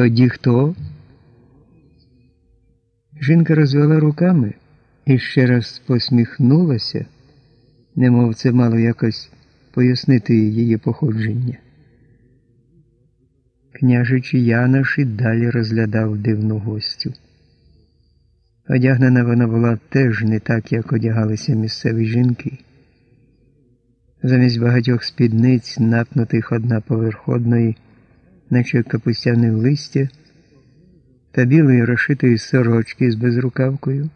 Тоді хто? Жінка розвела руками і ще раз посміхнулася, немов це мало якось пояснити її походження. Княжич Янош і далі розглядав дивну гостю. Одягнена вона була теж не так, як одягалися місцеві жінки. Замість багатьох спідниць, напнутих одна поверх одної, наче капустяне листя, та білої розшитої сорочки з безрукавкою.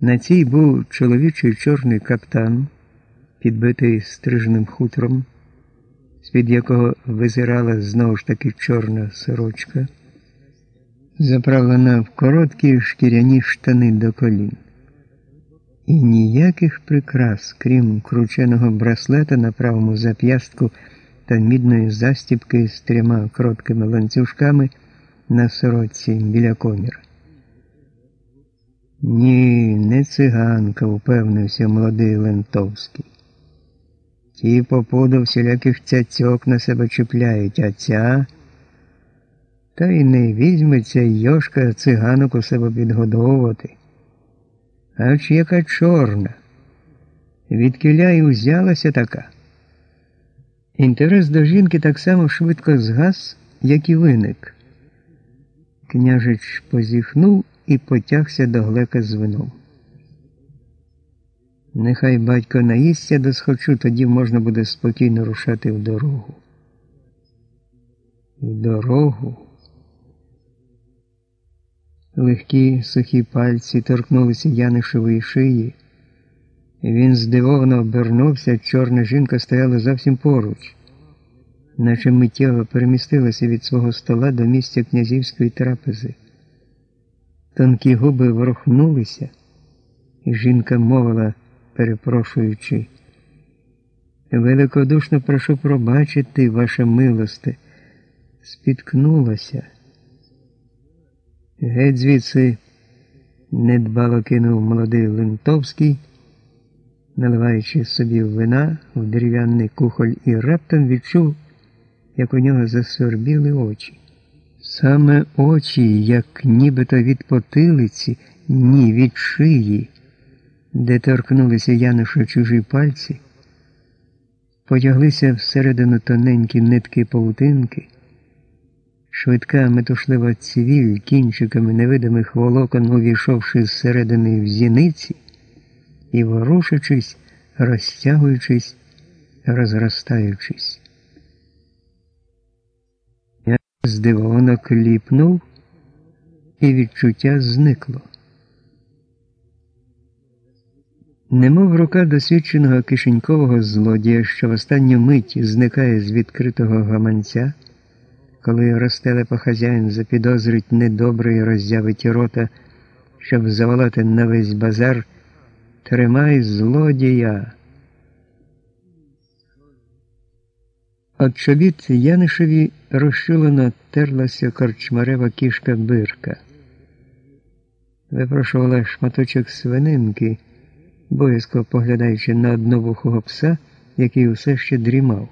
На цій був чоловічий чорний каптан, підбитий стрижним хутром, з-під якого визирала знову ж таки чорна сорочка, заправлена в короткі шкіряні штани до колін. І ніяких прикрас, крім крученого браслета на правому зап'ястку та мідної застіпки з трьома короткими ланцюжками на сорочці біля коміра. Ні, не циганка, упевнився молодий Лентовський. Ті попуду всіляких цяцьок на себе чіпляють, а ця. Та й не візьметься йошка циганок у себе підгодовувати. Аж яка чорна. Відкиля й узялася така. Інтерес до жінки так само швидко згас, як і виник. Княжич позіхнув і потягся до глека з вином. Нехай батько наїсться до схочу, тоді можна буде спокійно рушати в дорогу. В дорогу. Легкі сухі пальці торкнулися Янишевої шиї. Він здивовано обернувся, чорна жінка стояла зовсім поруч, наче миттєво перемістилася від свого стола до місця князівської трапези. Тонкі губи ворухнулися, і жінка мовила, перепрошуючи. Великодушно прошу пробачити, ваша милосте, спіткнулася. Геть звідси недбало кинув молодий Лентовський, наливаючи собі вина в дерев'яний кухоль і раптом відчув, як у нього засвербіли очі. Саме очі, як нібито від потилиці, ні від шиї, де торкнулися Януша чужі пальці, потяглися всередину тоненькі нитки паутинки. Швидка метушлива цивіль кінчиками невидимих волокон, увійшовши зсередини в зіниці і ворушачись, розтягуючись, розростаючись. Я здивовано кліпнув, і відчуття зникло. Немов рука досвідченого кишенькового злодія, що в останню мить зникає з відкритого гаманця коли розтелепа хазяїн запідозрить недобре і роззявить рота, щоб заволати на весь базар, тримай злодія. От чобіт Янишеві розчулено терлася корчмарева кішка бирка. Випрошувала шматочок свининки, боязко поглядаючи на одновухого пса, який усе ще дрімав.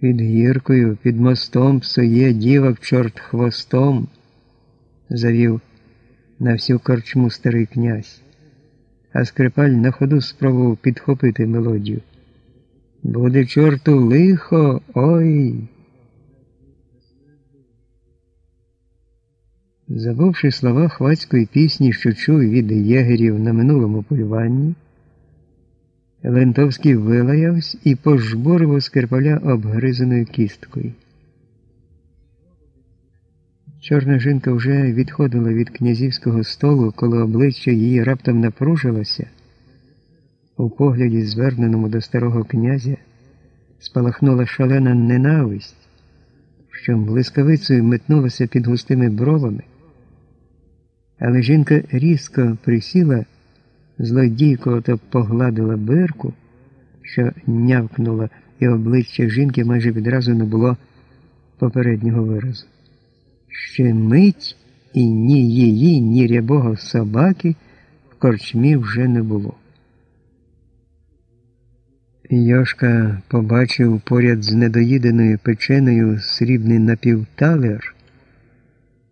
Під гіркою, під мостом псує дівок чорт хвостом, завів на всю корчму старий князь, а скрипаль на ходу спробував підхопити мелодію. Буде чорту лихо, ой. Забувши слова хвацької пісні, що чув від єгерів на минулому полюванні, Лентовський вилаявся і пожбурив Скрипаля обгризаною кісткою. Чорна жінка вже відходила від князівського столу, коли обличчя її раптом напружилося. У погляді, зверненому до старого князя, спалахнула шалена ненависть, що блискавицею метнулася під густими бровами. Але жінка різко присіла злодійко то погладила бирку, що нявкнула, і обличчя жінки майже відразу не було попереднього виразу. Ще мить і ні її, ні рябого собаки в корчмі вже не було. Йошка побачив поряд з недоїденою печеною срібний напівталер